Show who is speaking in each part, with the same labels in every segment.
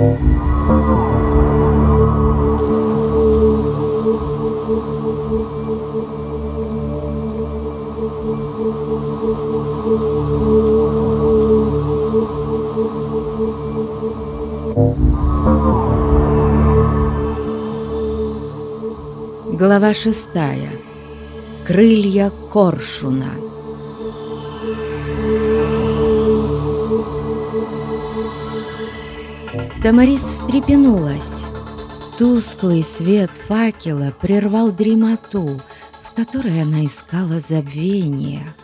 Speaker 1: Глава шестая. Крылья коршуна. Тамарис встрепенулась. Тусклый свет факела прервал дремоту, в которой она искала забвение.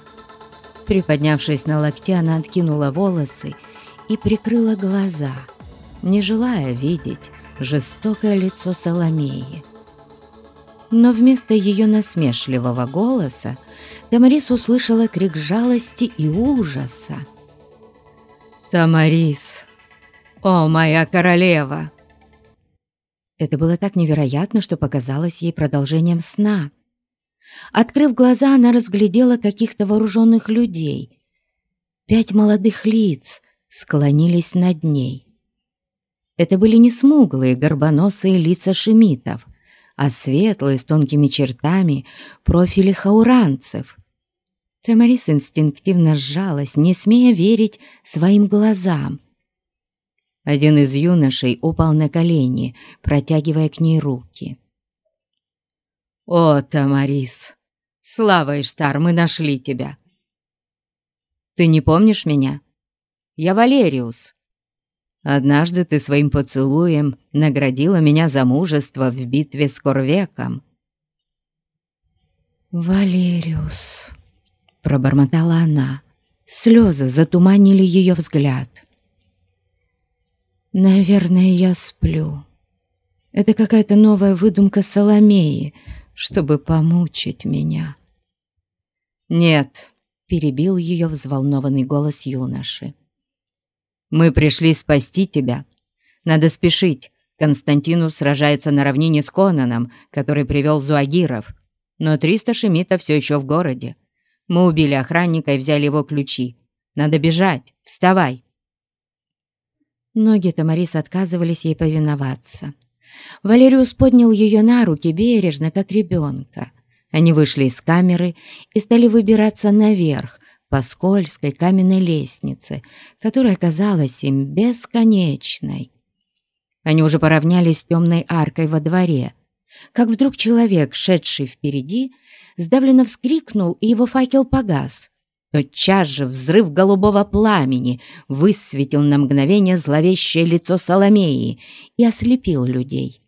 Speaker 1: Приподнявшись на локте, она откинула волосы и прикрыла глаза, не желая видеть жестокое лицо Соломеи но вместо ее насмешливого голоса Тамарис услышала крик жалости и ужаса. «Тамарис! О, моя королева!» Это было так невероятно, что показалось ей продолжением сна. Открыв глаза, она разглядела каких-то вооруженных людей. Пять молодых лиц склонились над ней. Это были не смуглые, горбоносые лица шемитов, а светлые с тонкими чертами профили хауранцев. Тамарис инстинктивно сжалась, не смея верить своим глазам. Один из юношей упал на колени, протягивая к ней руки. «О, Тамарис! Слава Иштар, мы нашли тебя!» «Ты не помнишь меня? Я Валериус, Однажды ты своим поцелуем наградила меня за мужество в битве с Корвеком». «Валериус», — пробормотала она. Слезы затуманили ее взгляд. «Наверное, я сплю. Это какая-то новая выдумка Соломеи, чтобы помучить меня». «Нет», — перебил ее взволнованный голос юноши. Мы пришли спасти тебя. Надо спешить. Константинус сражается на равнине с Конаном, который привел Зуагиров. Но триста шемитов все еще в городе. Мы убили охранника и взяли его ключи. Надо бежать. Вставай. Ноги Тамарис отказывались ей повиноваться. Валериус поднял ее на руки бережно, как ребенка. Они вышли из камеры и стали выбираться наверх, по скользкой каменной лестнице, которая казалась им бесконечной. Они уже поравнялись с темной аркой во дворе, как вдруг человек, шедший впереди, сдавленно вскрикнул, и его факел погас. Тотчас же взрыв голубого пламени высветил на мгновение зловещее лицо Соломеи и ослепил людей.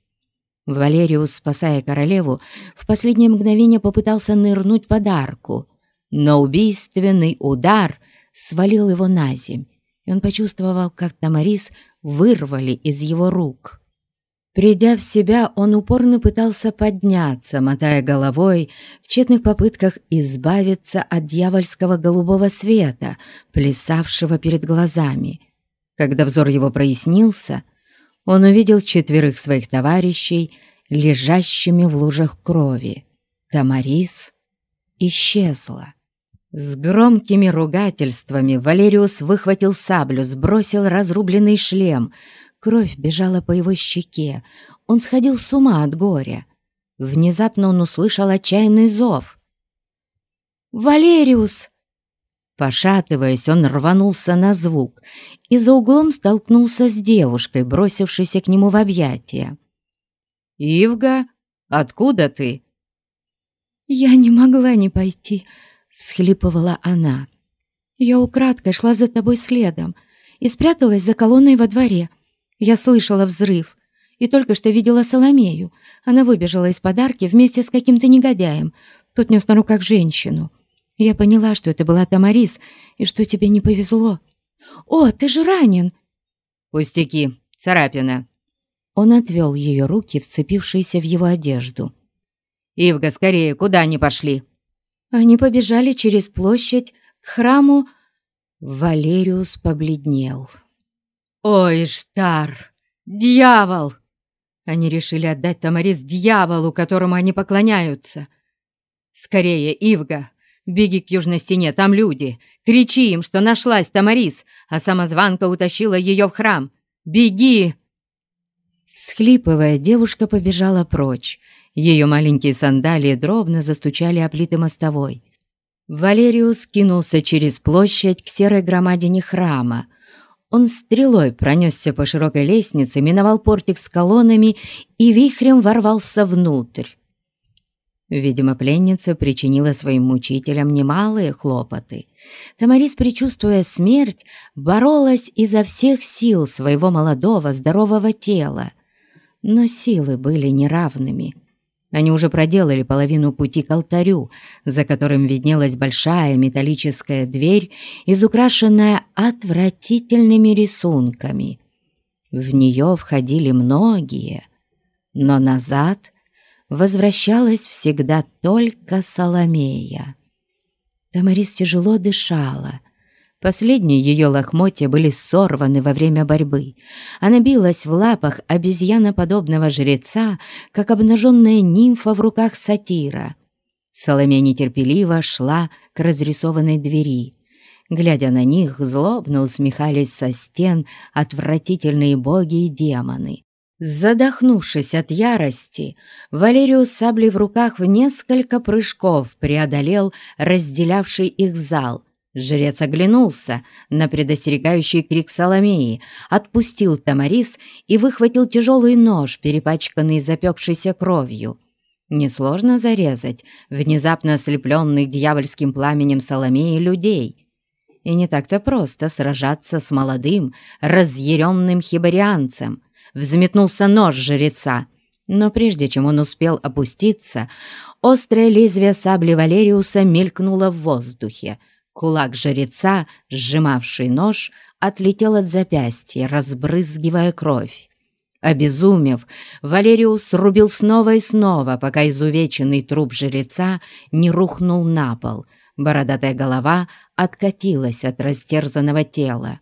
Speaker 1: Валериус, спасая королеву, в последнее мгновение попытался нырнуть под арку, но убийственный удар свалил его на земь, и он почувствовал, как Тамарис вырвали из его рук. Придя в себя, он упорно пытался подняться, мотая головой в тщетных попытках избавиться от дьявольского голубого света, плясавшего перед глазами. Когда взор его прояснился, он увидел четверых своих товарищей, лежащими в лужах крови. Тамарис исчезла. С громкими ругательствами Валериус выхватил саблю, сбросил разрубленный шлем. Кровь бежала по его щеке. Он сходил с ума от горя. Внезапно он услышал отчаянный зов. «Валериус!» Пошатываясь, он рванулся на звук и за углом столкнулся с девушкой, бросившейся к нему в объятия. «Ивга, откуда ты?» «Я не могла не пойти», — всхлипывала она. «Я украдкой шла за тобой следом и спряталась за колонной во дворе. Я слышала взрыв и только что видела Соломею. Она выбежала из подарки вместе с каким-то негодяем. Тот нес на руках женщину. Я поняла, что это была Тамарис и что тебе не повезло. О, ты же ранен!» «Пустяки, царапина!» Он отвел ее руки, вцепившиеся в его одежду. «Ивга, скорее, куда они пошли?» Они побежали через площадь к храму. Валериус побледнел. «Ой, Штар! Дьявол!» Они решили отдать Тамарис дьяволу, которому они поклоняются. «Скорее, Ивга, беги к южной стене, там люди. Кричи им, что нашлась Тамарис, а самозванка утащила ее в храм. Беги!» Всхлипывая, девушка побежала прочь. Ее маленькие сандалии дробно застучали о плиты мостовой. Валериус кинулся через площадь к серой громадине храма. Он стрелой пронесся по широкой лестнице, миновал портик с колоннами и вихрем ворвался внутрь. Видимо, пленница причинила своим мучителям немалые хлопоты. Тамарис, предчувствуя смерть, боролась изо всех сил своего молодого здорового тела. Но силы были неравными. Они уже проделали половину пути к алтарю, за которым виднелась большая металлическая дверь, изукрашенная отвратительными рисунками. В нее входили многие, но назад возвращалась всегда только Соломея. Тамарис тяжело дышала. Последние ее лохмотья были сорваны во время борьбы. Она билась в лапах обезьяноподобного жреца, как обнаженная нимфа в руках сатира. Соломея нетерпеливо шла к разрисованной двери. Глядя на них, злобно усмехались со стен отвратительные боги и демоны. Задохнувшись от ярости, Валериус саблей в руках в несколько прыжков преодолел разделявший их зал. Жрец оглянулся на предостерегающий крик Соломеи, отпустил Тамарис и выхватил тяжелый нож, перепачканный запекшейся кровью. Несложно зарезать внезапно ослепленных дьявольским пламенем Соломеи людей. И не так-то просто сражаться с молодым, разъяренным хибарианцем — взметнулся нож жреца. Но прежде чем он успел опуститься, острое лезвие сабли Валериуса мелькнуло в воздухе. Кулак жреца, сжимавший нож, отлетел от запястья, разбрызгивая кровь. Обезумев, Валериус рубил снова и снова, пока изувеченный труп жреца не рухнул на пол. Бородатая голова откатилась от растерзанного тела.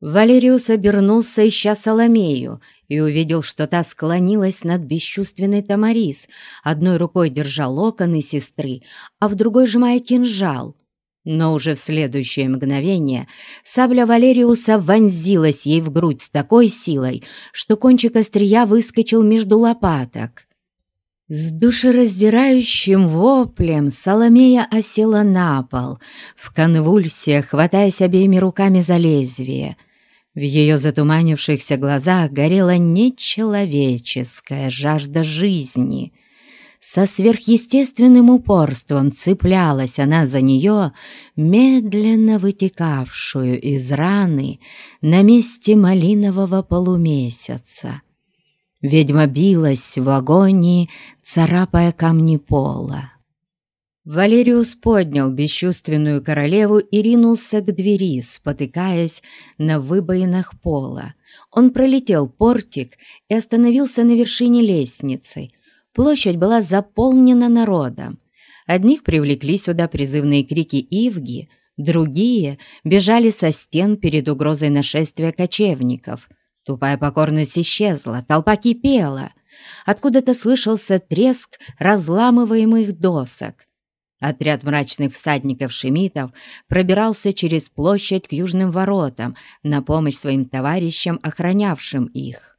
Speaker 1: Валериус обернулся, ища Соломею, и увидел, что та склонилась над бесчувственной Тамарис, одной рукой держа локоны сестры, а в другой сжимая кинжал. Но уже в следующее мгновение сабля Валериуса вонзилась ей в грудь с такой силой, что кончик острия выскочил между лопаток. С душераздирающим воплем Соломея осела на пол, в конвульсиях, хватаясь обеими руками за лезвие — в ее затуманившихся глазах горела нечеловеческая жажда жизни. Со сверхъестественным упорством цеплялась она за нее, медленно вытекавшую из раны на месте малинового полумесяца. Ведьма билась в агонии, царапая камни пола. Валериус поднял бесчувственную королеву и ринулся к двери, спотыкаясь на выбоинах пола. Он пролетел портик и остановился на вершине лестницы. Площадь была заполнена народом. Одних привлекли сюда призывные крики Ивги, другие бежали со стен перед угрозой нашествия кочевников. Тупая покорность исчезла, толпа кипела. Откуда-то слышался треск разламываемых досок. Отряд мрачных всадников-шемитов пробирался через площадь к южным воротам на помощь своим товарищам, охранявшим их.